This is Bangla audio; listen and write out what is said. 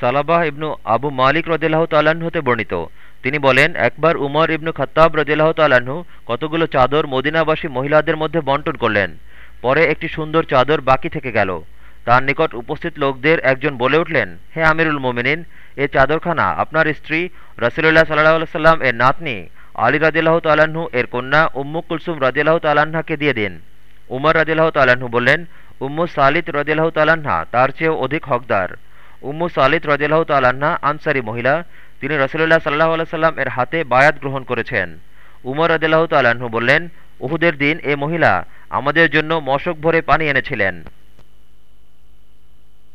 সালাবাহ ইবনু আবু মালিক রদিল্লাহ তাল্লাহ্ন হতে বর্ণিত। তিনি বলেন, একবার উমর ইবনু খত্তাব রদিল্লাহ তাল্লাহ্ন কতগুলো চাদর মদিনাবাসী মহিলাদের মধ্যে বন্টন করলেন। পরে একটি সুন্দর চাদর বাকি থেকে গেল। তার নিকট উপস্থিত লোকদের একজন বলে উঠলেন, হে আমিরুল মোমিনিন, এ চাদরখানা আপনার স্ত্রী রসুল্লাহ সাল্লাহ সাল্লাম এর নাতনি আলী রাজিল্লাহ তাল্লাহ্ন এর কন্যা উম্মু কুলসুম রাজিল্লাহ তাল্লাহ্নাকে দিয়ে দিন। উমর রাজিল্লাহ তাল্লাহ্ন বললেন, উম্মু সালিদ রদিল্লাহ তাল্লাহ্না তার চেয়েও অধিক হকদার। উম্মু সালিদ রজিল্লাহ তাল্না আনসারি মহিলা, তিনি রসুল্লাহ সাল্লাহ সাল্লাম এর হাতে বায়াত গ্রহণ করেছেন। উমর রদিল্লাহ তাল্লাহ্ন বললেন, উহুদের দিন এ মহিলা আমাদের জন্য মশক ভরে পানি এনেছিলেন।